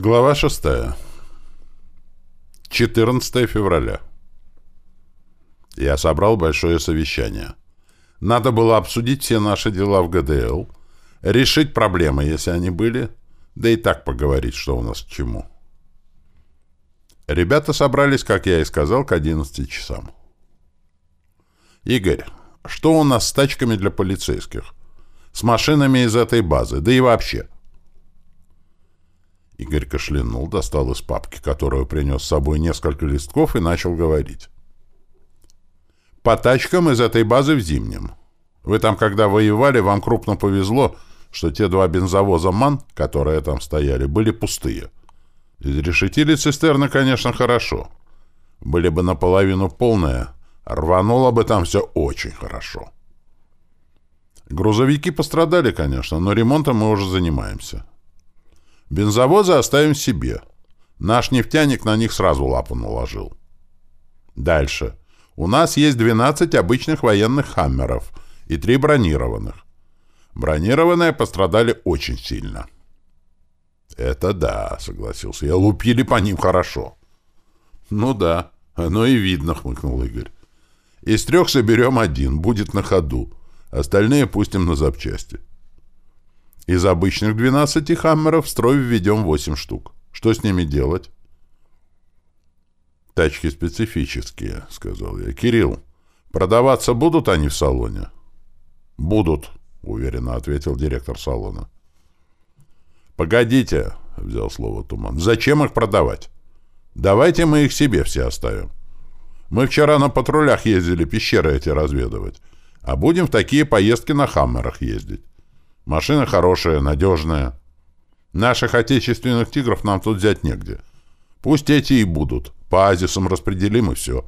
Глава 6. 14 февраля. Я собрал большое совещание. Надо было обсудить все наши дела в ГДЛ, решить проблемы, если они были, да и так поговорить, что у нас к чему. Ребята собрались, как я и сказал, к 11 часам. Игорь, что у нас с тачками для полицейских? С машинами из этой базы, да и вообще – Игорь кашлянул, достал из папки, которую принес с собой несколько листков, и начал говорить. «По тачкам из этой базы в Зимнем. Вы там, когда воевали, вам крупно повезло, что те два бензовоза МАН, которые там стояли, были пустые. Изрешетили цистерны, конечно, хорошо. Были бы наполовину полные, рвануло бы там все очень хорошо. Грузовики пострадали, конечно, но ремонтом мы уже занимаемся». Бензовозы оставим себе. Наш нефтяник на них сразу лапу наложил. Дальше. У нас есть 12 обычных военных «Хаммеров» и 3 бронированных. Бронированные пострадали очень сильно. «Это да», — согласился я. «Лупили по ним хорошо». «Ну да, оно и видно», — хмыкнул Игорь. «Из трех соберем один, будет на ходу. Остальные пустим на запчасти». Из обычных 12 хаммеров в строй введем 8 штук. Что с ними делать? Тачки специфические, сказал я. Кирилл, продаваться будут они в салоне? Будут, уверенно ответил директор салона. Погодите, взял слово Туман. Зачем их продавать? Давайте мы их себе все оставим. Мы вчера на патрулях ездили пещеры эти разведывать, а будем в такие поездки на хаммерах ездить. Машина хорошая, надежная. Наших отечественных тигров нам тут взять негде. Пусть эти и будут. По азисам распределим и все.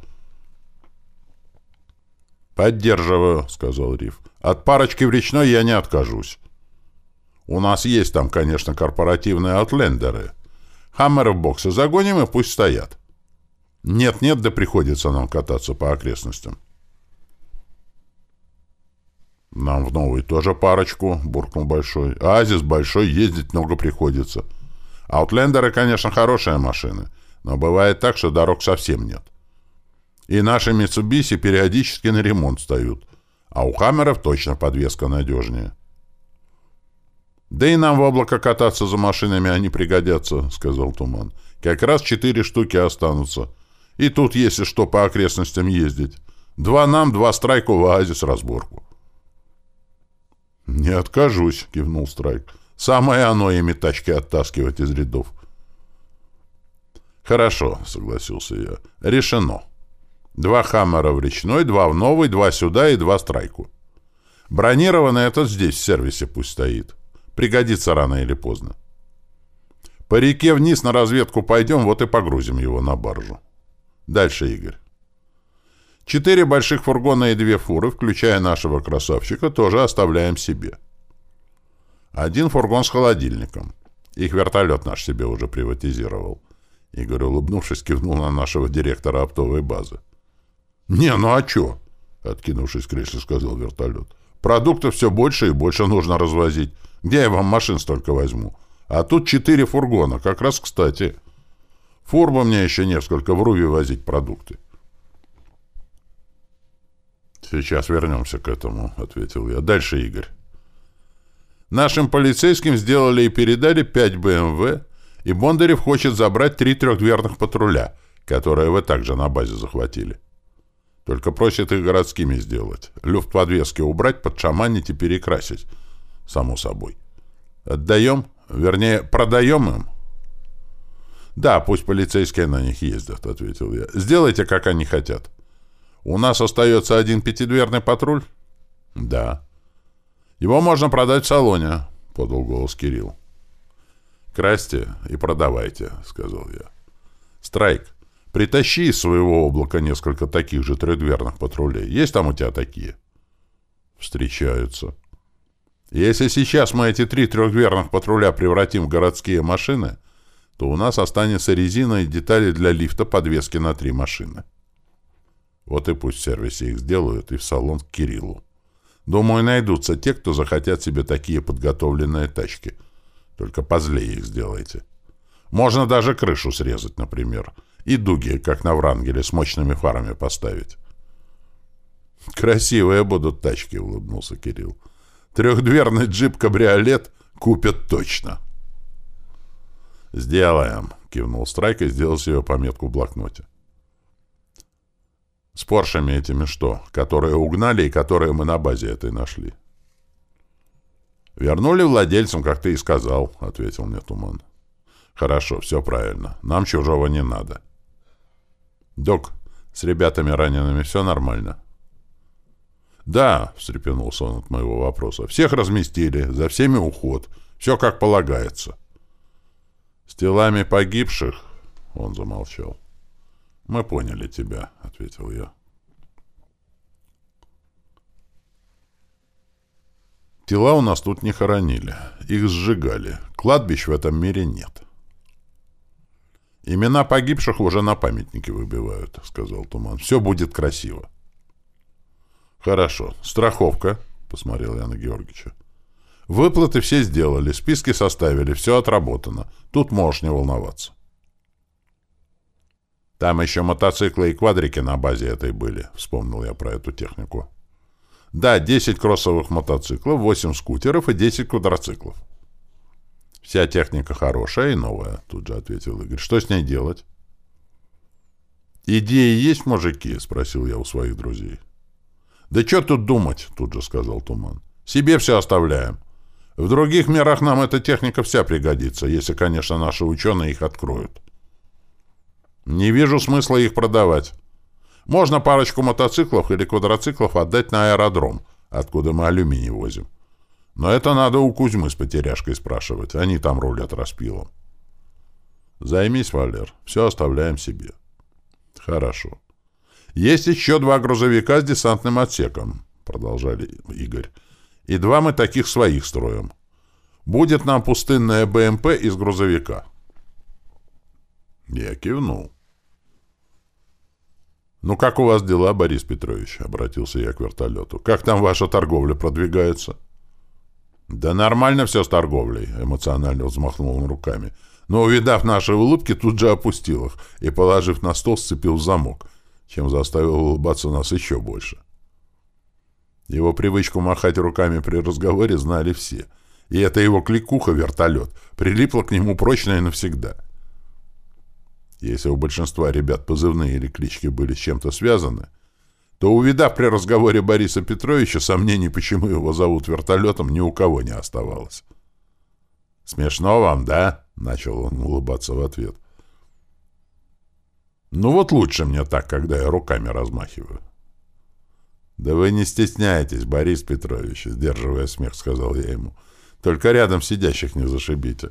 «Поддерживаю», — сказал Риф. «От парочки в речной я не откажусь. У нас есть там, конечно, корпоративные аутлендеры. Хаммеры в боксы загоним и пусть стоят. Нет-нет, да приходится нам кататься по окрестностям». «Нам в новый тоже парочку», — буркнул Большой. «Азис большой, ездить много приходится. Аутлендеры, конечно, хорошие машины, но бывает так, что дорог совсем нет. И наши Митсубиси периодически на ремонт встают, а у Хаммеров точно подвеска надежнее». «Да и нам в облако кататься за машинами они пригодятся», — сказал Туман. «Как раз четыре штуки останутся. И тут, если что, по окрестностям ездить. Два нам, два страйку в оазис разборку». «Не откажусь», — кивнул Страйк. «Самое оно ими тачки оттаскивать из рядов». «Хорошо», — согласился я. «Решено. Два хаммера в речной, два в новый, два сюда и два страйку. Бронированный этот здесь, в сервисе пусть стоит. Пригодится рано или поздно. По реке вниз на разведку пойдем, вот и погрузим его на баржу. Дальше, Игорь». Четыре больших фургона и две фуры, включая нашего красавчика, тоже оставляем себе. Один фургон с холодильником. Их вертолет наш себе уже приватизировал. Игорь, улыбнувшись, кивнул на нашего директора оптовой базы. «Не, ну а чё?» — откинувшись в кресле, сказал вертолет. «Продуктов все больше и больше нужно развозить. Где я вам машин столько возьму? А тут четыре фургона, как раз кстати. Фур мне еще несколько в Руви возить продукты». «Сейчас вернемся к этому», — ответил я. «Дальше, Игорь». «Нашим полицейским сделали и передали 5 БМВ, и Бондарев хочет забрать три трехдверных патруля, которые вы также на базе захватили. Только просит их городскими сделать. Люфт подвески убрать, подшаманить и перекрасить. Само собой. Отдаем? Вернее, продаем им?» «Да, пусть полицейские на них ездят», — ответил я. «Сделайте, как они хотят». У нас остается один пятидверный патруль? Да. Его можно продать в салоне, подал голос Кирилл. Красьте и продавайте, сказал я. Страйк, притащи из своего облака несколько таких же трехдверных патрулей. Есть там у тебя такие? Встречаются. Если сейчас мы эти три трехдверных патруля превратим в городские машины, то у нас останется резина и детали для лифта подвески на три машины. Вот и пусть в сервисе их сделают и в салон к Кириллу. Думаю, найдутся те, кто захотят себе такие подготовленные тачки. Только позлее их сделайте. Можно даже крышу срезать, например. И дуги, как на Врангеле, с мощными фарами поставить. «Красивые будут тачки», — улыбнулся Кирилл. «Трехдверный джип-кабриолет купят точно». «Сделаем», — кивнул Страйк и сделал себе пометку в блокноте. «С Поршами этими что? Которые угнали и которые мы на базе этой нашли?» «Вернули владельцам, как ты и сказал», — ответил мне Туман. «Хорошо, все правильно. Нам чужого не надо». «Док, с ребятами ранеными все нормально?» «Да», — встрепенулся он от моего вопроса. «Всех разместили, за всеми уход. Все как полагается». «С телами погибших?» — он замолчал. «Мы поняли тебя», — ответил я. Тела у нас тут не хоронили. Их сжигали. Кладбищ в этом мире нет. «Имена погибших уже на памятнике выбивают», — сказал Туман. «Все будет красиво». «Хорошо. Страховка», — посмотрел я на Георгича. «Выплаты все сделали, списки составили, все отработано. Тут можешь не волноваться». «Там еще мотоциклы и квадрики на базе этой были», — вспомнил я про эту технику. Да, 10 кроссовых мотоциклов, 8 скутеров и 10 квадроциклов. Вся техника хорошая и новая, тут же ответил Игорь. Что с ней делать? Идеи есть, мужики? Спросил я у своих друзей. Да что тут думать, тут же сказал Туман. Себе все оставляем. В других мирах нам эта техника вся пригодится, если, конечно, наши ученые их откроют. Не вижу смысла их продавать. Можно парочку мотоциклов или квадроциклов отдать на аэродром, откуда мы алюминий возим. Но это надо у Кузьмы с потеряшкой спрашивать. Они там рулят распилом. Займись, Валер. Все оставляем себе. Хорошо. Есть еще два грузовика с десантным отсеком, продолжали Игорь. И два мы таких своих строим. Будет нам пустынная БМП из грузовика. Я кивнул. «Ну как у вас дела, Борис Петрович?» — обратился я к вертолету. «Как там ваша торговля продвигается?» «Да нормально все с торговлей», — эмоционально взмахнул он руками. Но, увидав наши улыбки, тут же опустил их и, положив на стол, сцепил замок, чем заставил улыбаться нас еще больше. Его привычку махать руками при разговоре знали все. И это его кликуха-вертолет прилипла к нему прочно и навсегда — если у большинства ребят позывные или клички были с чем-то связаны, то, увидав при разговоре Бориса Петровича, сомнений, почему его зовут вертолетом, ни у кого не оставалось. «Смешно вам, да?» — начал он улыбаться в ответ. «Ну вот лучше мне так, когда я руками размахиваю». «Да вы не стесняйтесь, Борис Петрович», — сдерживая смех, сказал я ему. «Только рядом сидящих не зашибите».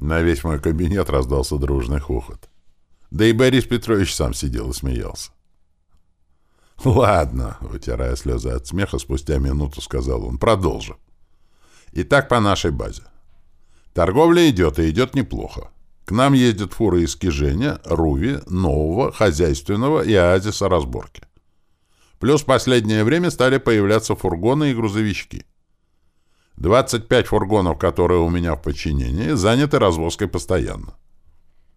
На весь мой кабинет раздался дружный хохот. Да и Борис Петрович сам сидел и смеялся. «Ладно», — вытирая слезы от смеха, спустя минуту сказал он, — «продолжим. Итак, по нашей базе. Торговля идет, и идет неплохо. К нам ездят фуры из Киженя, Руви, Нового, Хозяйственного и Оазиса разборки. Плюс последнее время стали появляться фургоны и грузовички. 25 фургонов, которые у меня в подчинении, заняты развозкой постоянно.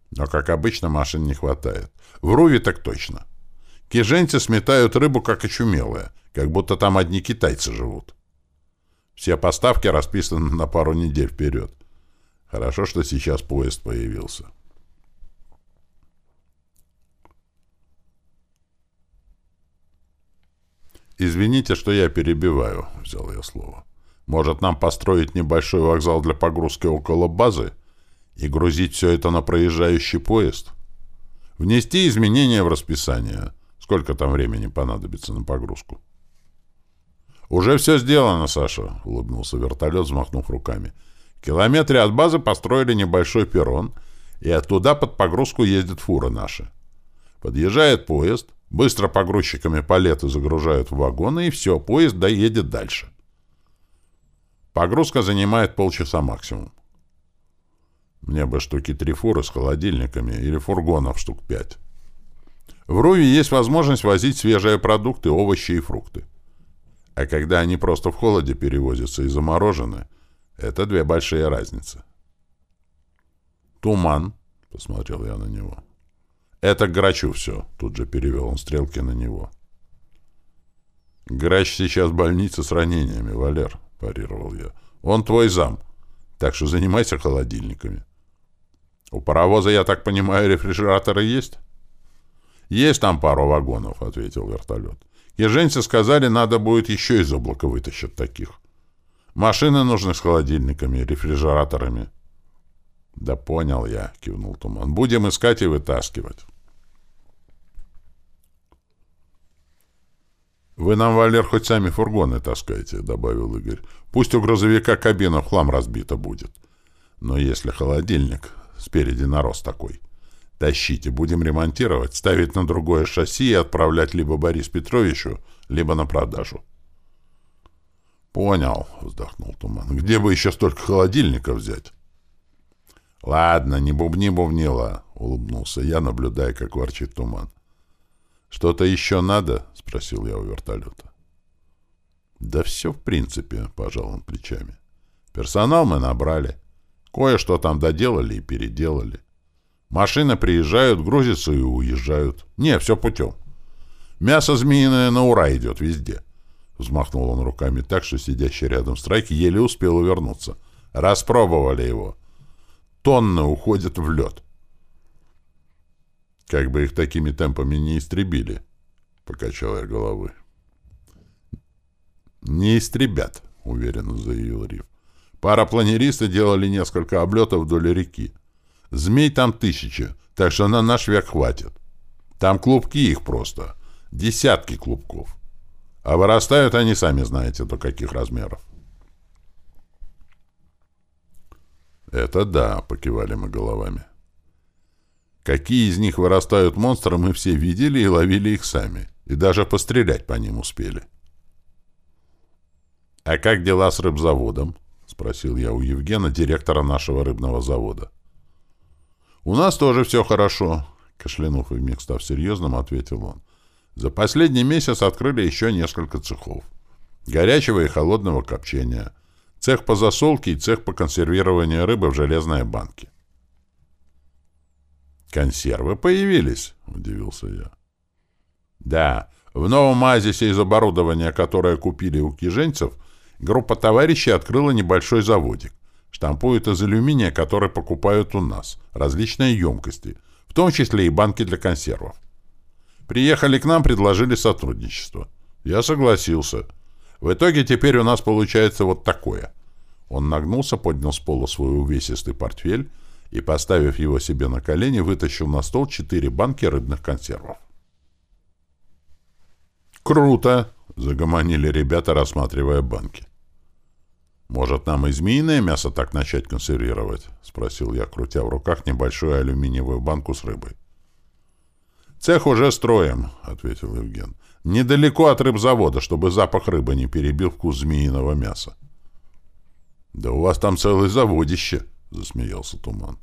Но, как обычно, машин не хватает. В Руве так точно. Киженцы сметают рыбу, как очумелые, как будто там одни китайцы живут. Все поставки расписаны на пару недель вперед. Хорошо, что сейчас поезд появился. «Извините, что я перебиваю», — взял я слово. Может, нам построить небольшой вокзал для погрузки около базы и грузить все это на проезжающий поезд? Внести изменения в расписание. Сколько там времени понадобится на погрузку? «Уже все сделано, Саша», — улыбнулся вертолет, взмахнув руками. «В километре от базы построили небольшой перрон, и оттуда под погрузку ездят фуры наши. Подъезжает поезд, быстро погрузчиками палеты загружают в вагоны, и все, поезд доедет дальше. Погрузка занимает полчаса максимум. Мне бы штуки три фуры с холодильниками или фургонов штук пять. В Руве есть возможность возить свежие продукты, овощи и фрукты. А когда они просто в холоде перевозятся и заморожены, это две большие разницы. Туман, посмотрел я на него. Это к Грачу все, тут же перевел он стрелки на него. Грач сейчас в больнице с ранениями, Валер, парировал я. Он твой зам, так что занимайся холодильниками. У паровоза, я так понимаю, рефрижераторы есть? Есть там пару вагонов, ответил вертолет. Еженцы сказали, надо будет еще из облака вытащить таких. Машины нужны с холодильниками, рефрижераторами. Да понял я, кивнул Туман. Будем искать и вытаскивать. «Вы нам, Валер, хоть сами фургоны таскайте», — добавил Игорь. «Пусть у грузовика кабина в хлам разбита будет. Но если холодильник спереди нарос такой, тащите, будем ремонтировать, ставить на другое шасси и отправлять либо Борис Петровичу, либо на продажу». «Понял», — вздохнул Туман. «Где бы еще столько холодильников взять?» «Ладно, не бубни бубнила», — улыбнулся я, наблюдая, как ворчит Туман. «Что-то еще надо?» — спросил я у вертолета. «Да все в принципе», — пожал он плечами. «Персонал мы набрали. Кое-что там доделали и переделали. Машины приезжают, грузятся и уезжают. Не, все путем. Мясо змеиное на ура идет везде». Взмахнул он руками так, что сидящий рядом страйк еле успел увернуться. Распробовали его. Тонны уходят в лед. Как бы их такими темпами не истребили, покачал я головой. Не истребят, уверенно заявил Риф. Парапланеристы делали несколько облетов вдоль реки. Змей там тысячи, так что на наш век хватит. Там клубки их просто. Десятки клубков. А вырастают они, сами знаете, до каких размеров. «Это да», — покивали мы головами. Какие из них вырастают монстры, мы все видели и ловили их сами. И даже пострелять по ним успели. «А как дела с рыбзаводом?» — спросил я у Евгена, директора нашего рыбного завода. «У нас тоже все хорошо», — кашлянув и вмиг став серьезным, ответил он. За последний месяц открыли еще несколько цехов. Горячего и холодного копчения. Цех по засолке и цех по консервированию рыбы в железной банке. «Консервы появились?» — удивился я. «Да, в новом оазисе из оборудования, которое купили у киженцев, группа товарищей открыла небольшой заводик. Штампуют из алюминия, который покупают у нас, различные емкости, в том числе и банки для консервов. Приехали к нам, предложили сотрудничество. Я согласился. В итоге теперь у нас получается вот такое. Он нагнулся, поднял с пола свой увесистый портфель и, поставив его себе на колени, вытащил на стол четыре банки рыбных консервов. «Круто!» — загомонили ребята, рассматривая банки. «Может, нам и змеиное мясо так начать консервировать?» — спросил я, крутя в руках небольшую алюминиевую банку с рыбой. «Цех уже строим», — ответил Евген. «Недалеко от рыбзавода, чтобы запах рыбы не перебил вкус змеиного мяса». «Да у вас там целое заводище», — засмеялся Туман.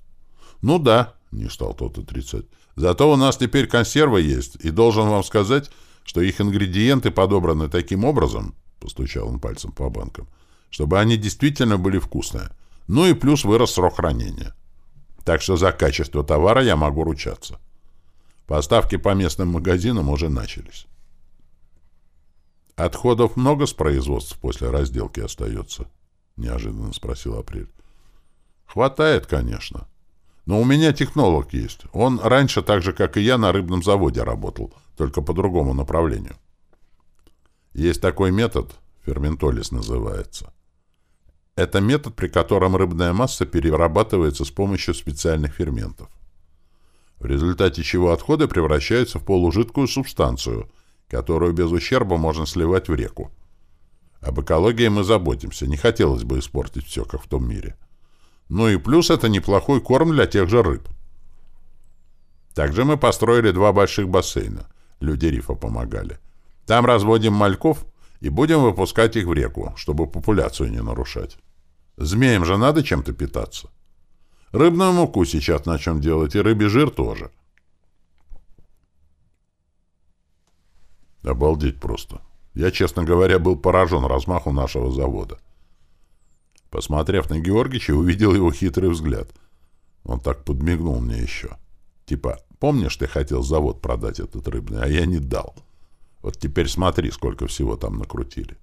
«Ну да», — не стал тот отрицать. «Зато у нас теперь консервы есть, и должен вам сказать, что их ингредиенты подобраны таким образом», — постучал он пальцем по банкам, «чтобы они действительно были вкусные. Ну и плюс вырос срок хранения. Так что за качество товара я могу ручаться». Поставки по местным магазинам уже начались. «Отходов много с производств после разделки остается?» — неожиданно спросил Апрель. «Хватает, конечно. Но у меня технолог есть. Он раньше, так же, как и я, на рыбном заводе работал, только по другому направлению. Есть такой метод, ферментолиз называется. Это метод, при котором рыбная масса перерабатывается с помощью специальных ферментов в результате чего отходы превращаются в полужидкую субстанцию, которую без ущерба можно сливать в реку. Об экологии мы заботимся, не хотелось бы испортить все, как в том мире. Ну и плюс это неплохой корм для тех же рыб. Также мы построили два больших бассейна. Люди рифа помогали. Там разводим мальков и будем выпускать их в реку, чтобы популяцию не нарушать. Змеям же надо чем-то питаться. Рыбную муку сейчас на чем делать, и рыбий жир тоже. Обалдеть просто. Я, честно говоря, был поражен размаху нашего завода. Посмотрев на Георгича, увидел его хитрый взгляд. Он так подмигнул мне еще. Типа, помнишь, ты хотел завод продать этот рыбный, а я не дал. Вот теперь смотри, сколько всего там накрутили.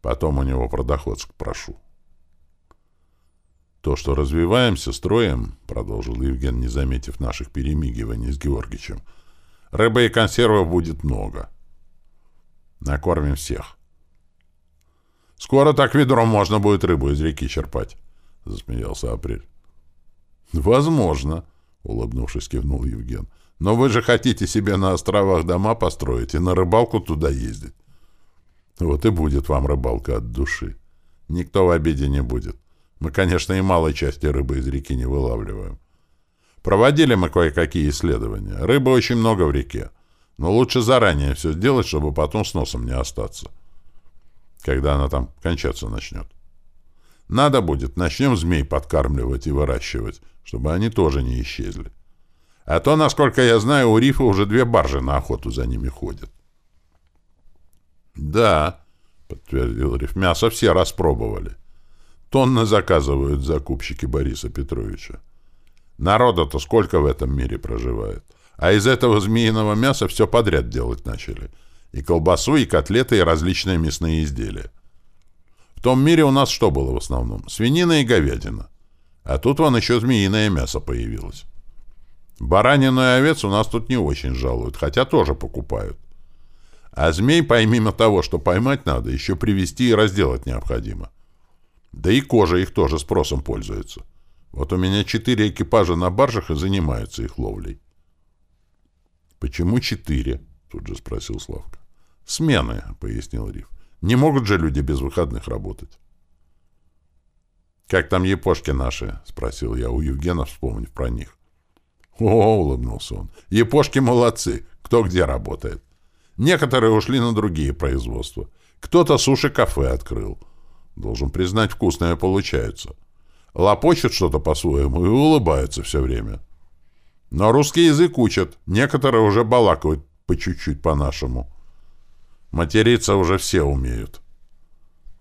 Потом у него про доходск прошу. То, что развиваемся, строим, продолжил Евген, не заметив наших перемигиваний с Георгичем, рыбы и консервов будет много. Накормим всех. Скоро так ведром можно будет рыбу из реки черпать, засмеялся Апрель. Возможно, улыбнувшись, кивнул Евген. Но вы же хотите себе на островах дома построить и на рыбалку туда ездить. Вот и будет вам рыбалка от души. Никто в обиде не будет. Мы, конечно, и малой части рыбы из реки не вылавливаем. Проводили мы кое-какие исследования. Рыбы очень много в реке. Но лучше заранее все сделать, чтобы потом с носом не остаться. Когда она там кончаться начнет. Надо будет, начнем змей подкармливать и выращивать, чтобы они тоже не исчезли. А то, насколько я знаю, у рифа уже две баржи на охоту за ними ходят. «Да», — подтвердил Риф, — «мясо все распробовали. Тонны заказывают закупщики Бориса Петровича. Народа-то сколько в этом мире проживает. А из этого змеиного мяса все подряд делать начали. И колбасу, и котлеты, и различные мясные изделия. В том мире у нас что было в основном? Свинина и говядина. А тут вон еще змеиное мясо появилось. Баранину и овец у нас тут не очень жалуют, хотя тоже покупают. А змей, помимо того, что поймать надо, еще привести и разделать необходимо. Да и кожа их тоже спросом пользуется. Вот у меня четыре экипажа на баржах и занимаются их ловлей. «Почему четыре?» — тут же спросил Славка. «Смены», — пояснил Риф. «Не могут же люди без выходных работать». «Как там епошки наши?» — спросил я у Евгена, вспомнив про них. «О, — улыбнулся он, — епошки молодцы, кто где работает. Некоторые ушли на другие производства. Кто-то суши-кафе открыл. Должен признать, вкусное получается. Лопочут что-то по-своему и улыбаются все время. Но русский язык учат. Некоторые уже балакают по чуть-чуть по-нашему. Материться уже все умеют.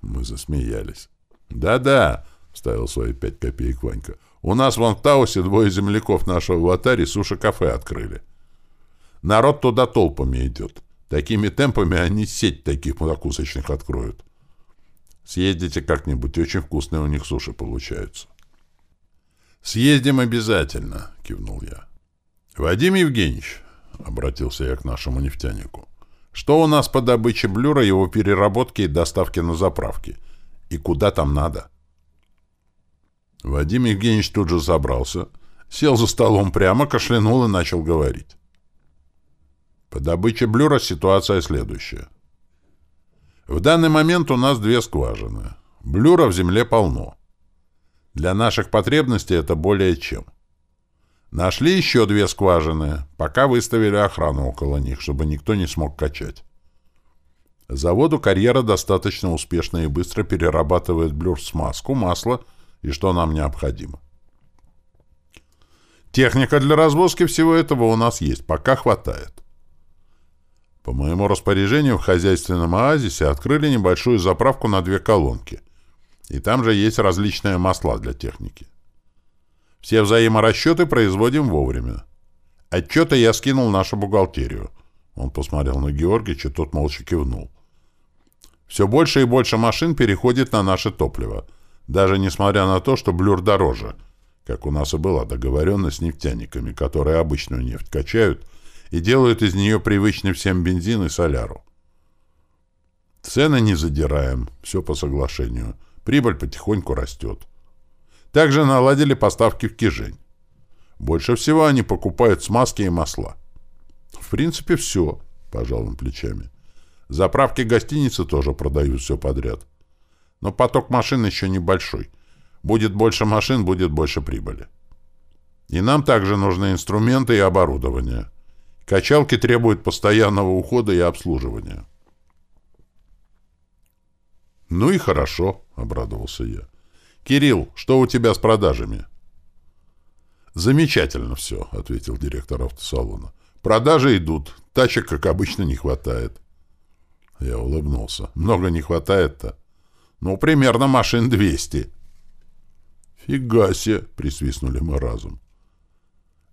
Мы засмеялись. «Да-да», — вставил свои пять копеек Ванька. «У нас вон в Таусе двое земляков нашего в Атаре суши-кафе открыли. Народ туда толпами идет. Такими темпами они сеть таких закусочных откроют. Съездите как-нибудь, очень вкусные у них суши получаются. «Съездим обязательно», — кивнул я. «Вадим Евгеньевич», — обратился я к нашему нефтянику, «что у нас по добыче блюра, его переработке и доставке на заправки? И куда там надо?» Вадим Евгеньевич тут же забрался, сел за столом прямо, кашлянул и начал говорить. По добыче блюра ситуация следующая. В данный момент у нас две скважины. Блюра в земле полно. Для наших потребностей это более чем. Нашли еще две скважины, пока выставили охрану около них, чтобы никто не смог качать. Заводу карьера достаточно успешно и быстро перерабатывает блюр в смазку, масло и что нам необходимо. Техника для развозки всего этого у нас есть, пока хватает. По моему распоряжению в хозяйственном оазисе открыли небольшую заправку на две колонки. И там же есть различные масла для техники. Все взаиморасчеты производим вовремя. Отчеты я скинул нашу бухгалтерию. Он посмотрел на Георгича, тот молча кивнул. Все больше и больше машин переходит на наше топливо, даже несмотря на то, что блюр дороже, как у нас и была договоренность с нефтяниками, которые обычную нефть качают и делают из нее привычный всем бензин и соляру. Цены не задираем, все по соглашению. Прибыль потихоньку растет. Также наладили поставки в Кижень. Больше всего они покупают смазки и масла. В принципе, все, пожал он плечами. Заправки гостиницы тоже продают все подряд. Но поток машин еще небольшой. Будет больше машин, будет больше прибыли. И нам также нужны инструменты и оборудование. Качалки требуют постоянного ухода и обслуживания. «Ну и хорошо», — обрадовался я. «Кирилл, что у тебя с продажами?» «Замечательно все», — ответил директор автосалона. «Продажи идут. Тачек, как обычно, не хватает». Я улыбнулся. «Много не хватает-то?» «Ну, примерно машин двести». «Фига себе!» — присвистнули мы разом.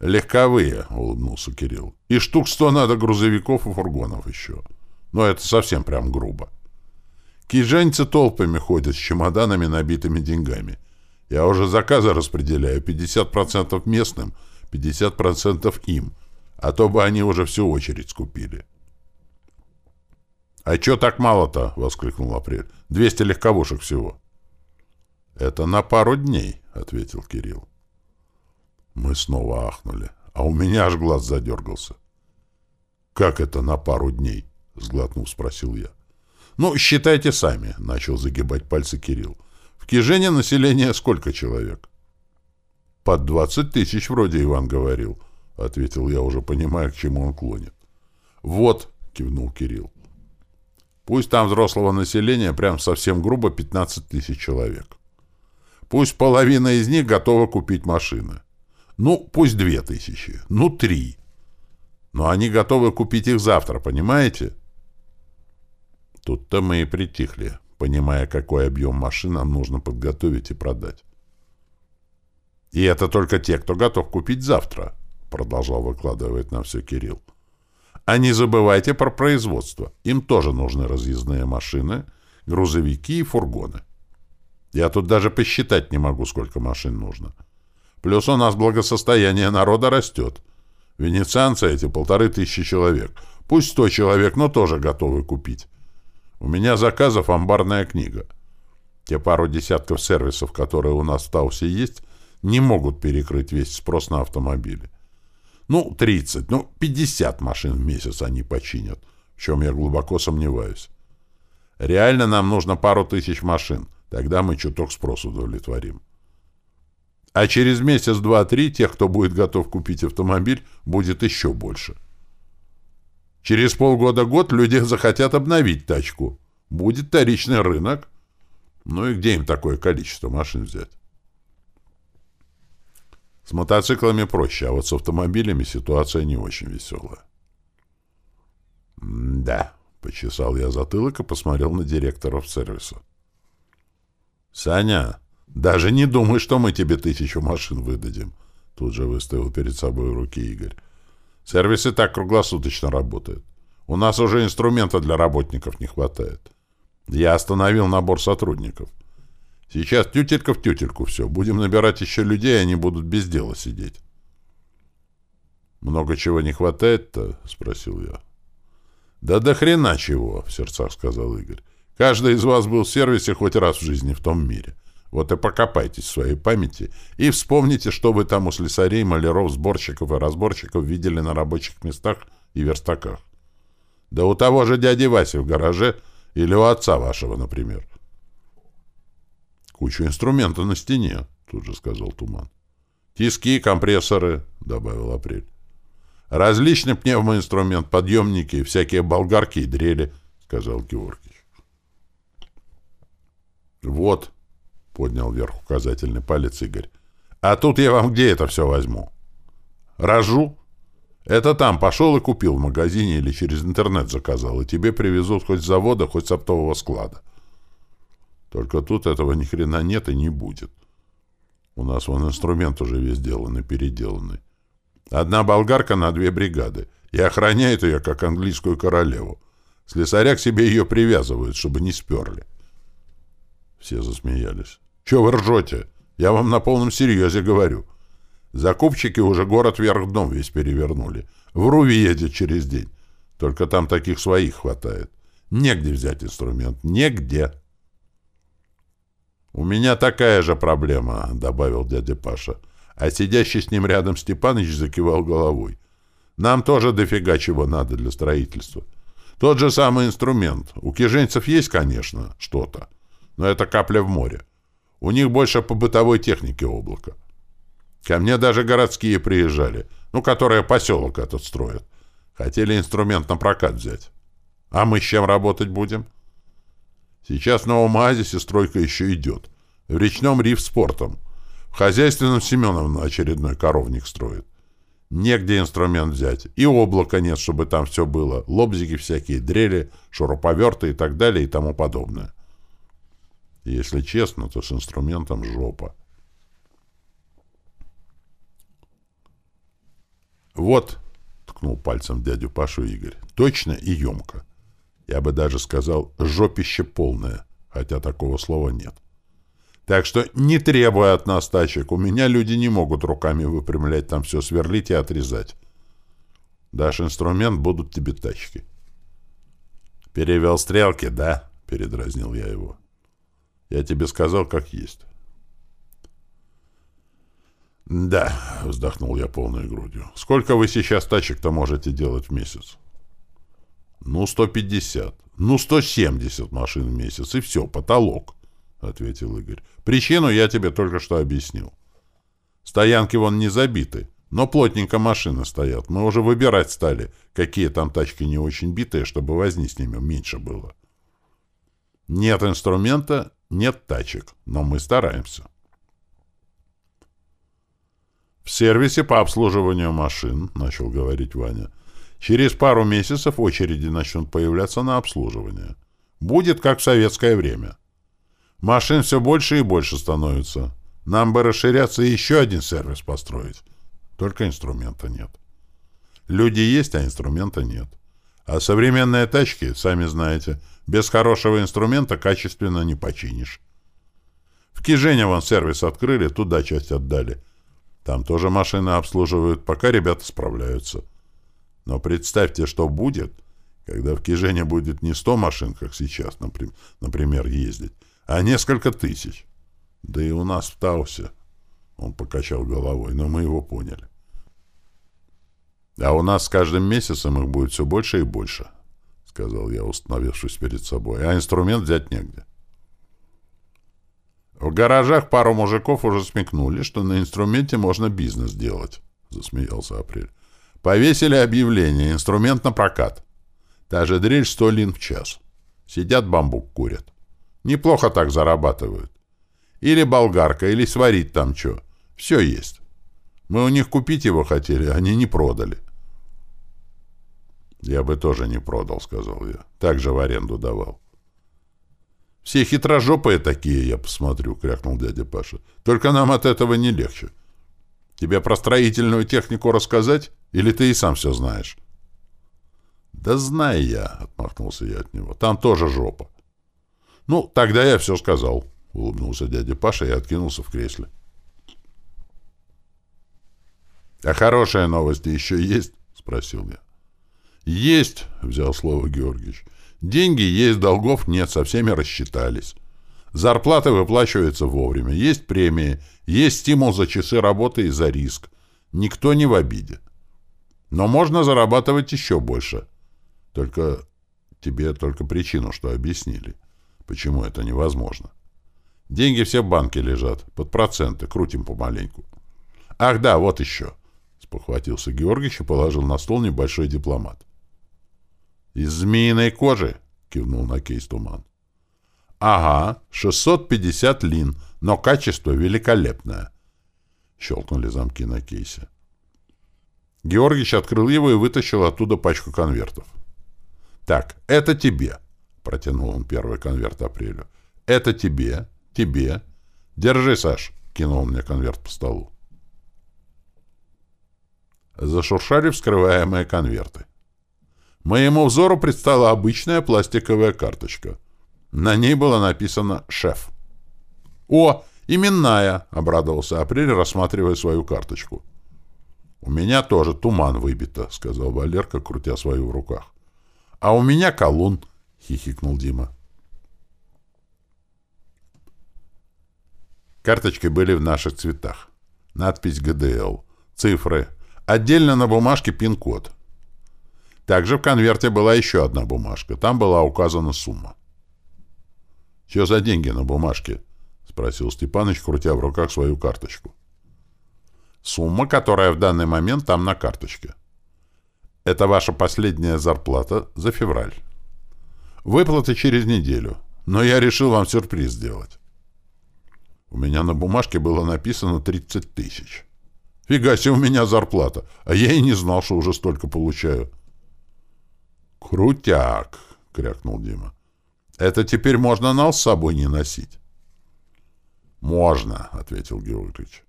«Легковые», — улыбнулся Кирилл. «И штук сто надо грузовиков и фургонов еще. Но это совсем прям грубо. Кижаньцы толпами ходят с чемоданами, набитыми деньгами. Я уже заказы распределяю 50% местным, 50% им, а то бы они уже всю очередь скупили». «А чё так мало-то?» — воскликнул Апрель. «Двести легковушек всего». «Это на пару дней», — ответил Кирилл. Мы снова ахнули, а у меня аж глаз задергался. «Как это на пару дней?» — сглотнув, спросил я. «Ну, считайте сами», — начал загибать пальцы Кирилл. «В Кижене население сколько человек?» «Под двадцать тысяч вроде Иван говорил», — ответил я, уже понимая, к чему он клонит. «Вот», — кивнул Кирилл. «Пусть там взрослого населения прям совсем грубо 15 тысяч человек. Пусть половина из них готова купить машины. Ну, пусть две тысячи, ну, три. Но они готовы купить их завтра, понимаете? Тут-то мы и притихли, понимая, какой объем машин нам нужно подготовить и продать. И это только те, кто готов купить завтра, продолжал выкладывать нам все Кирилл. А не забывайте про производство. Им тоже нужны разъездные машины, грузовики и фургоны. Я тут даже посчитать не могу, сколько машин нужно. — Плюс у нас благосостояние народа растет. Венецианцы эти полторы тысячи человек. Пусть сто человек, но тоже готовы купить. У меня заказов амбарная книга. Те пару десятков сервисов, которые у нас в Таусе есть, не могут перекрыть весь спрос на автомобили. Ну, 30, ну, 50 машин в месяц они починят, в чем я глубоко сомневаюсь. Реально нам нужно пару тысяч машин, тогда мы чуток спрос удовлетворим. А через месяц, два, три тех, кто будет готов купить автомобиль, будет еще больше. Через полгода-год люди захотят обновить тачку. Будет вторичный рынок. Ну и где им такое количество машин взять? С мотоциклами проще, а вот с автомобилями ситуация не очень веселая. «Да», — почесал я затылок и посмотрел на директоров сервиса. «Саня, «Даже не думай, что мы тебе тысячу машин выдадим», — тут же выставил перед собой руки Игорь. «Сервис и так круглосуточно работает. У нас уже инструмента для работников не хватает. Я остановил набор сотрудников. Сейчас тютелька в тютельку все. Будем набирать еще людей, они будут без дела сидеть». «Много чего не хватает-то?» — спросил я. «Да до хрена чего!» — в сердцах сказал Игорь. «Каждый из вас был в сервисе хоть раз в жизни в том мире». Вот и покопайтесь в своей памяти и вспомните, что вы там у слесарей, маляров, сборщиков и разборщиков видели на рабочих местах и верстаках. Да у того же дяди Васи в гараже или у отца вашего, например. Кучу инструмента на стене, тут же сказал Туман. Тиски, компрессоры, добавил Апрель. Различный пневмоинструмент, подъемники, всякие болгарки и дрели, сказал Георгий. Вот, поднял вверх указательный палец Игорь. А тут я вам где это все возьму? Рожу? Это там пошел и купил в магазине или через интернет заказал, и тебе привезут хоть с завода, хоть с оптового склада. Только тут этого ни хрена нет и не будет. У нас вон инструмент уже весь сделанный, переделанный. Одна болгарка на две бригады, и охраняет ее, как английскую королеву. Слесаря к себе ее привязывают, чтобы не сперли. Все засмеялись. Чего вы ржете? Я вам на полном серьезе говорю. Закупщики уже город вверх дном весь перевернули. В Руви едет через день. Только там таких своих хватает. Негде взять инструмент. Негде. «У меня такая же проблема», — добавил дядя Паша. А сидящий с ним рядом Степаныч закивал головой. «Нам тоже дофига чего надо для строительства. Тот же самый инструмент. У киженцев есть, конечно, что-то. Но это капля в море. У них больше по бытовой технике облако. Ко мне даже городские приезжали, ну, которые поселок этот строят. Хотели инструмент на прокат взять. А мы с чем работать будем? Сейчас в Новом Оазисе стройка еще идет. В речном риф спортом. В хозяйственном Семеновна очередной коровник строит. Негде инструмент взять. И облака нет, чтобы там все было. Лобзики всякие, дрели, шуруповерты и так далее и тому подобное. Если честно, то с инструментом жопа. «Вот», — ткнул пальцем дядю Пашу Игорь, — «точно и емко. Я бы даже сказал, жопище полное, хотя такого слова нет. Так что не требуй от нас тачек, у меня люди не могут руками выпрямлять там все, сверлить и отрезать. Дашь инструмент, будут тебе тачки». «Перевел стрелки, да?» — передразнил я его. Я тебе сказал, как есть. «Да», — вздохнул я полной грудью. «Сколько вы сейчас тачек-то можете делать в месяц?» «Ну, 150. Ну, 170 машин в месяц, и все, потолок», — ответил Игорь. «Причину я тебе только что объяснил. Стоянки вон не забиты, но плотненько машины стоят. Мы уже выбирать стали, какие там тачки не очень битые, чтобы возни с ними меньше было. Нет инструмента, нет тачек, но мы стараемся». «В сервисе по обслуживанию машин», — начал говорить Ваня, «через пару месяцев очереди начнут появляться на обслуживание. Будет как в советское время. Машин все больше и больше становится. Нам бы расширяться и еще один сервис построить. Только инструмента нет. Люди есть, а инструмента нет. А современные тачки, сами знаете, без хорошего инструмента качественно не починишь. В Кижене вон сервис открыли, туда часть отдали — там тоже машины обслуживают, пока ребята справляются. Но представьте, что будет, когда в Кижене будет не сто машин, как сейчас, например, ездить, а несколько тысяч. Да и у нас в Таусе. Он покачал головой, но мы его поняли. А у нас с каждым месяцем их будет все больше и больше, сказал я, установившись перед собой. А инструмент взять негде. В гаражах пару мужиков уже смекнули, что на инструменте можно бизнес делать, — засмеялся Апрель. Повесили объявление «Инструмент на прокат». Та же дрель сто лин в час. Сидят бамбук курят. Неплохо так зарабатывают. Или болгарка, или сварить там что. Все есть. Мы у них купить его хотели, они не продали. Я бы тоже не продал, сказал я. Так же в аренду давал. Все хитрожопые такие, я посмотрю, — крякнул дядя Паша. Только нам от этого не легче. Тебе про строительную технику рассказать? Или ты и сам все знаешь? Да знаю я, — отмахнулся я от него. Там тоже жопа. Ну, тогда я все сказал, — улыбнулся дядя Паша и откинулся в кресле. А хорошие новости еще есть? — спросил я. Есть, — взял слово Георгиевич. Деньги есть, долгов нет, со всеми рассчитались. Зарплаты выплачиваются вовремя, есть премии, есть стимул за часы работы и за риск. Никто не в обиде. Но можно зарабатывать еще больше. Только тебе только причину, что объяснили. Почему это невозможно? Деньги все в банке лежат, под проценты, крутим помаленьку. Ах да, вот еще. Спохватился Георгиевич и положил на стол небольшой дипломат. «Из змеиной кожи?» — кивнул на кейс туман. «Ага, 650 лин, но качество великолепное», — щелкнули замки на кейсе. Георгич открыл его и вытащил оттуда пачку конвертов. «Так, это тебе», — протянул он первый конверт Апрелю. «Это тебе, тебе. Держи, Саш», — кинул мне конверт по столу. Зашуршали вскрываемые конверты. Моему взору предстала обычная пластиковая карточка. На ней было написано «Шеф». «О, именная!» — обрадовался Апрель, рассматривая свою карточку. «У меня тоже туман выбито», — сказал Валерка, крутя свою в руках. «А у меня колун», — хихикнул Дима. Карточки были в наших цветах. Надпись «ГДЛ», цифры, отдельно на бумажке пин-код — также в конверте была еще одна бумажка. Там была указана сумма. «Что за деньги на бумажке?» — спросил Степаныч, крутя в руках свою карточку. «Сумма, которая в данный момент там на карточке. Это ваша последняя зарплата за февраль. Выплаты через неделю, но я решил вам сюрприз сделать. У меня на бумажке было написано 30 тысяч. Фига себе у меня зарплата, а я и не знал, что уже столько получаю. «Крутяк!» — крякнул Дима. «Это теперь можно нал с собой не носить?» «Можно», — ответил Георгиевич.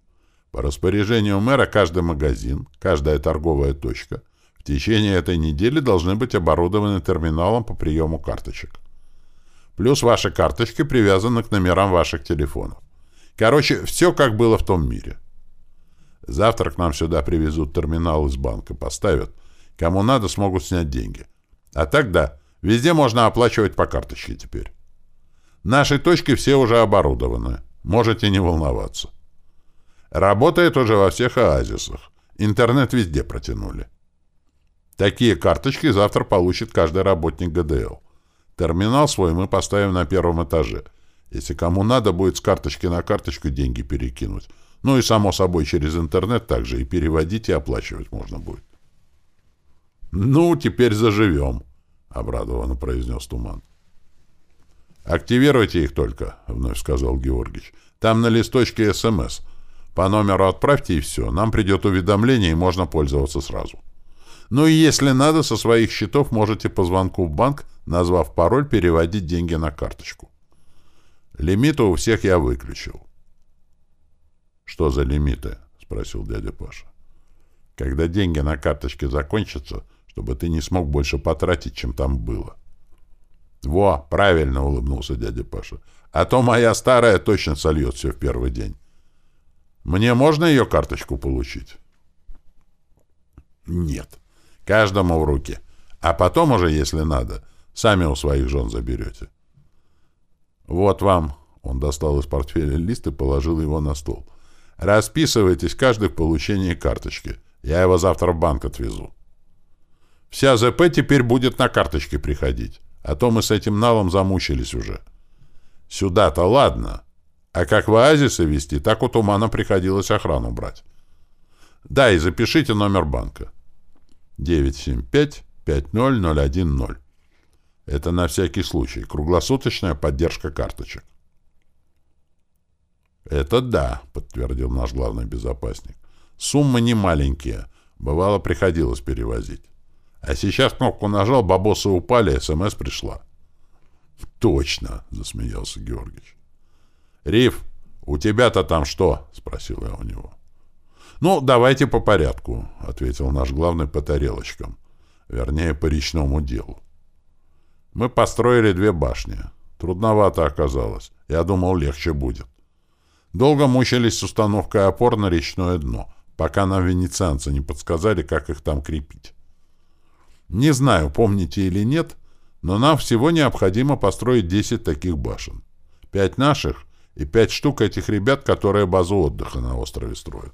По распоряжению мэра каждый магазин, каждая торговая точка в течение этой недели должны быть оборудованы терминалом по приему карточек. Плюс ваши карточки привязаны к номерам ваших телефонов. Короче, все как было в том мире. Завтра к нам сюда привезут терминал из банка, поставят. Кому надо, смогут снять деньги. А тогда везде можно оплачивать по карточке теперь. Наши точки все уже оборудованы. Можете не волноваться. Работает уже во всех оазисах. Интернет везде протянули. Такие карточки завтра получит каждый работник ГДЛ. Терминал свой мы поставим на первом этаже. Если кому надо, будет с карточки на карточку деньги перекинуть. Ну и, само собой, через интернет также и переводить, и оплачивать можно будет. «Ну, теперь заживем», — обрадованно произнес Туман. «Активируйте их только», — вновь сказал Георгич. «Там на листочке СМС. По номеру отправьте и все. Нам придет уведомление, и можно пользоваться сразу». Ну и если надо, со своих счетов можете по звонку в банк, назвав пароль, переводить деньги на карточку. Лимиты у всех я выключил. «Что за лимиты?» — спросил дядя Паша. «Когда деньги на карточке закончатся, чтобы ты не смог больше потратить, чем там было». «Во, правильно!» — улыбнулся дядя Паша. «А то моя старая точно сольет все в первый день. Мне можно ее карточку получить?» «Нет. Каждому в руки. А потом уже, если надо, сами у своих жен заберете. Вот вам. Он достал из портфеля лист и положил его на стол. Расписывайтесь каждый в получении карточки. Я его завтра в банк отвезу. Вся ЗП теперь будет на карточке приходить. А то мы с этим налом замучились уже. Сюда-то ладно. А как в оазисы вести, так у Тумана приходилось охрану брать. Да, и запишите номер банка. 975-50010. Это на всякий случай. Круглосуточная поддержка карточек. «Это да», — подтвердил наш главный безопасник. «Суммы не маленькие. Бывало, приходилось перевозить. А сейчас кнопку нажал, бабосы упали, СМС пришла». «Точно», — засмеялся Георгиевич. «Риф, у тебя-то там что?» — спросил я у него. «Ну, давайте по порядку», — ответил наш главный по тарелочкам, вернее, по речному делу. «Мы построили две башни. Трудновато оказалось. Я думал, легче будет. Долго мучились с установкой опор на речное дно, пока нам венецианцы не подсказали, как их там крепить. Не знаю, помните или нет, но нам всего необходимо построить 10 таких башен. Пять наших и пять штук этих ребят, которые базу отдыха на острове строят.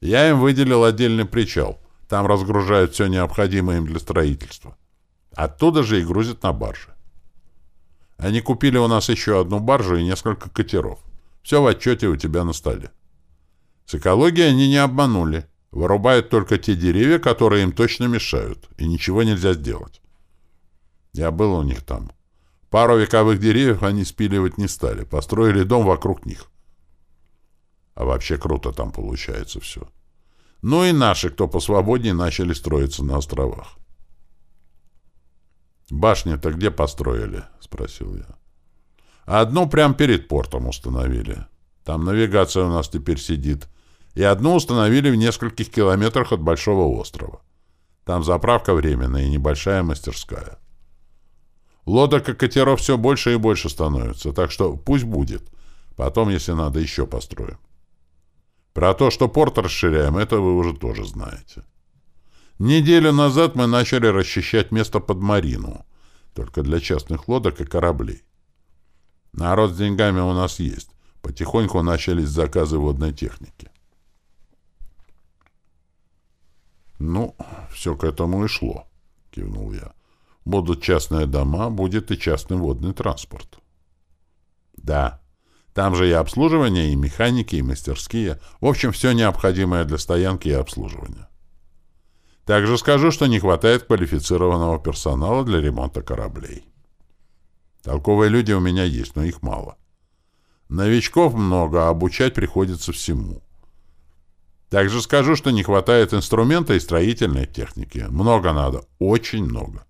Я им выделил отдельный причал. Там разгружают все необходимое им для строительства. Оттуда же и грузят на баржи. Они купили у нас еще одну баржу и несколько катеров. Все в отчете у тебя на столе. С экологией они не обманули. Вырубают только те деревья, которые им точно мешают, и ничего нельзя сделать. Я был у них там. Пару вековых деревьев они спиливать не стали, построили дом вокруг них. А вообще круто там получается все. Ну и наши, кто посвободнее, начали строиться на островах. «Башни-то где построили?» — спросил я. «Одну прямо перед портом установили. Там навигация у нас теперь сидит. И одну установили в нескольких километрах от Большого острова. Там заправка временная и небольшая мастерская. Лодок и катеров все больше и больше становится, так что пусть будет. Потом, если надо, еще построим. Про то, что порт расширяем, это вы уже тоже знаете. Неделю назад мы начали расчищать место под Марину, только для частных лодок и кораблей. Народ с деньгами у нас есть. Потихоньку начались заказы водной техники. «Ну, все к этому и шло», — кивнул я. «Будут частные дома, будет и частный водный транспорт». «Да», там же и обслуживание, и механики, и мастерские. В общем, все необходимое для стоянки и обслуживания. Также скажу, что не хватает квалифицированного персонала для ремонта кораблей. Толковые люди у меня есть, но их мало. Новичков много, а обучать приходится всему. Также скажу, что не хватает инструмента и строительной техники. Много надо, очень много.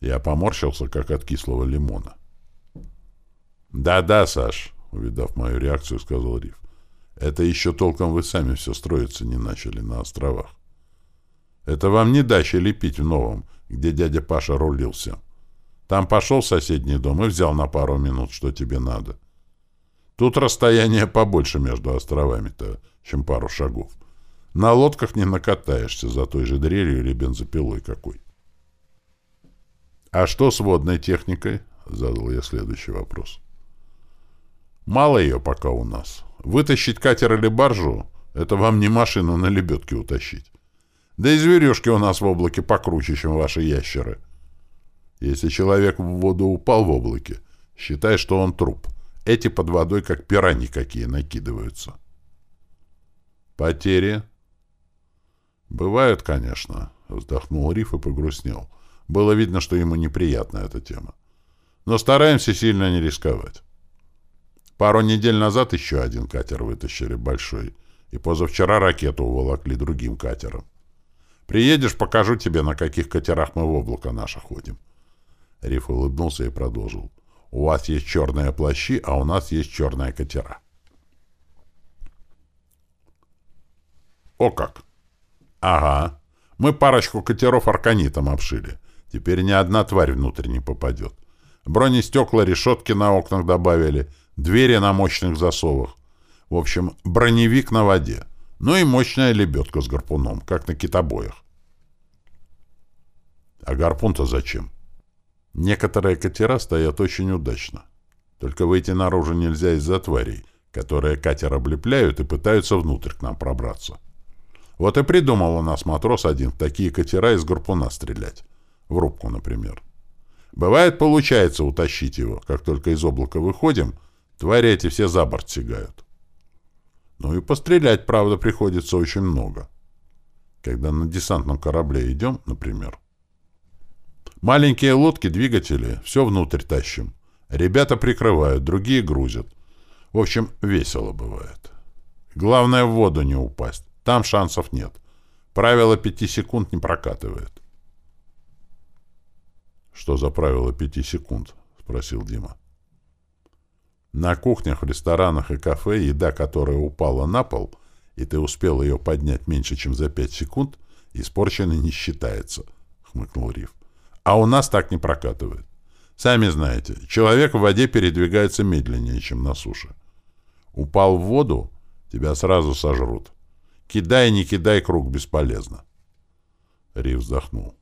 Я поморщился, как от кислого лимона. «Да-да, Саш», увидав мою реакцию, сказал Риф. Это еще толком вы сами все строиться не начали на островах. Это вам не дача лепить в новом, где дядя Паша рулил всем. Там пошел в соседний дом и взял на пару минут, что тебе надо. Тут расстояние побольше между островами-то, чем пару шагов. На лодках не накатаешься за той же дрелью или бензопилой какой. «А что с водной техникой?» — задал я следующий вопрос. «Мало ее пока у нас. Вытащить катер или баржу — это вам не машину на лебедке утащить. Да и зверюшки у нас в облаке покруче, чем ваши ящеры. Если человек в воду упал в облаке, считай, что он труп. Эти под водой как пираньи какие накидываются. Потери? Бывают, конечно, вздохнул Риф и погрустнел. Было видно, что ему неприятна эта тема. Но стараемся сильно не рисковать. Пару недель назад еще один катер вытащили, большой, и позавчера ракету уволокли другим катером. Приедешь, покажу тебе, на каких катерах мы в облако наше ходим. Риф улыбнулся и продолжил. У вас есть черные плащи, а у нас есть черные катера. О как! Ага. Мы парочку катеров арканитом обшили. Теперь ни одна тварь внутрь не попадет. Бронестекла, решетки на окнах добавили, двери на мощных засовах. В общем, броневик на воде. Ну и мощная лебедка с гарпуном, как на китобоях. А гарпун-то зачем? Некоторые катера стоят очень удачно. Только выйти наружу нельзя из-за тварей, которые катер облепляют и пытаются внутрь к нам пробраться. Вот и придумал у нас матрос один такие катера из гарпуна стрелять. В рубку, например. Бывает, получается утащить его. Как только из облака выходим, твари эти все за борт сигают. Ну и пострелять, правда, приходится очень много. Когда на десантном корабле идем, например, Маленькие лодки, двигатели, все внутрь тащим. Ребята прикрывают, другие грузят. В общем, весело бывает. Главное в воду не упасть. Там шансов нет. Правило пяти секунд не прокатывает. «Что за правило пяти секунд?» — спросил Дима. На кухнях, в ресторанах и кафе еда, которая упала на пол, и ты успел ее поднять меньше, чем за пять секунд, испорченной не считается, — хмыкнул Риф. А у нас так не прокатывает. Сами знаете, человек в воде передвигается медленнее, чем на суше. Упал в воду, тебя сразу сожрут. Кидай, не кидай, круг бесполезно. Рив вздохнул.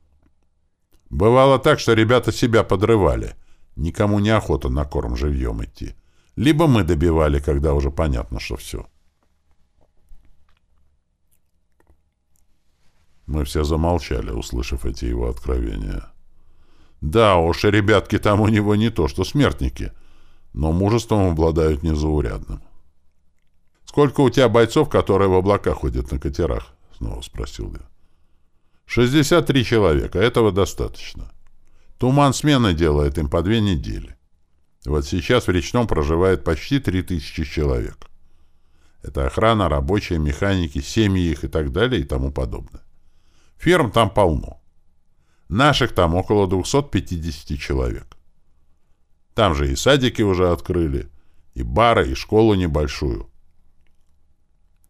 Бывало так, что ребята себя подрывали. Никому не охота на корм живьем идти. Либо мы добивали, когда уже понятно, что все. Мы все замолчали, услышав эти его откровения. Да уж, ребятки там у него не то, что смертники, но мужеством обладают незаурядным. «Сколько у тебя бойцов, которые в облаках ходят на катерах?» — снова спросил я. «Шестьдесят три человека. Этого достаточно. Туман смены делает им по две недели. Вот сейчас в Речном проживает почти три тысячи человек. Это охрана, рабочие, механики, семьи их и так далее и тому подобное. Ферм там полно. Наших там около 250 человек. Там же и садики уже открыли, и бары, и школу небольшую.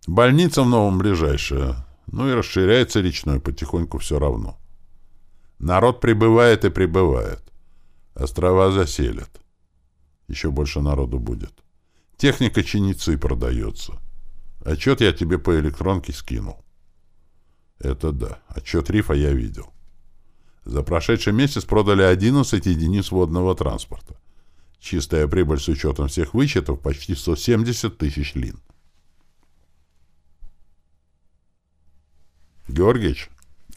Больница в новом ближайшая, ну и расширяется речной потихоньку все равно. Народ прибывает и прибывает. Острова заселят. Еще больше народу будет. Техника чиницы продается. Отчет я тебе по электронке скинул. Это да. Отчет рифа я видел. За прошедший месяц продали 11 единиц водного транспорта. Чистая прибыль с учетом всех вычетов почти 170 тысяч лин. Георгиевич,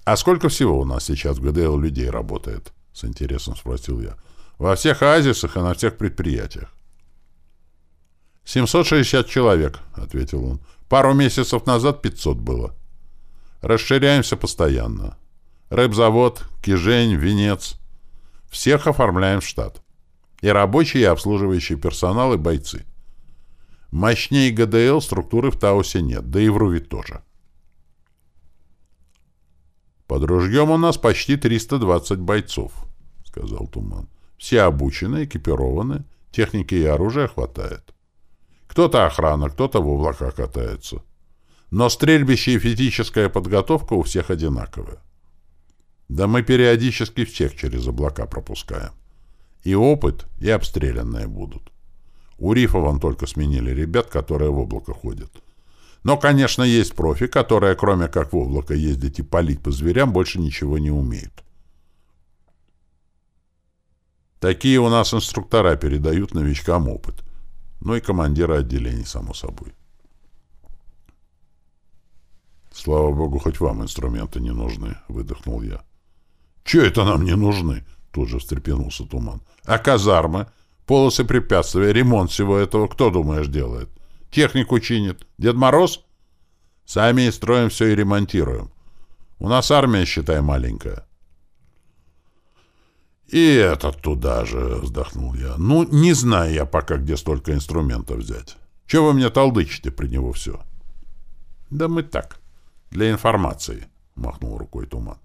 а сколько всего у нас сейчас в ГДЛ людей работает? С интересом спросил я. Во всех оазисах и на всех предприятиях. 760 человек, ответил он. Пару месяцев назад 500 было. Расширяемся постоянно. Рыбзавод, Кижень, Венец. Всех оформляем в штат. И рабочий, и обслуживающий персонал, и бойцы. Мощнее ГДЛ структуры в Таусе нет, да и в Руве тоже. «Под ружьем у нас почти 320 бойцов», — сказал Туман. «Все обучены, экипированы, техники и оружия хватает. Кто-то охрана, кто-то в облаках катается. Но стрельбище и физическая подготовка у всех одинаковая. Да мы периодически всех через облака пропускаем. И опыт, и обстрелянные будут. У Рифа вон только сменили ребят, которые в облако ходят. Но, конечно, есть профи, которые, кроме как в облако ездить и палить по зверям, больше ничего не умеют. Такие у нас инструктора передают новичкам опыт. Ну и командиры отделений, само собой. «Слава богу, хоть вам инструменты не нужны», — выдохнул я. «Че это нам не нужны?» — тут же встрепенулся Туман. «А казармы? Полосы препятствия, ремонт всего этого кто, думаешь, делает? Технику чинит? Дед Мороз? Сами и строим все и ремонтируем. У нас армия, считай, маленькая». «И этот туда же», — вздохнул я. «Ну, не знаю я пока, где столько инструментов взять. Чего вы мне толдычите при него все?» «Да мы так, для информации», — махнул рукой Туман.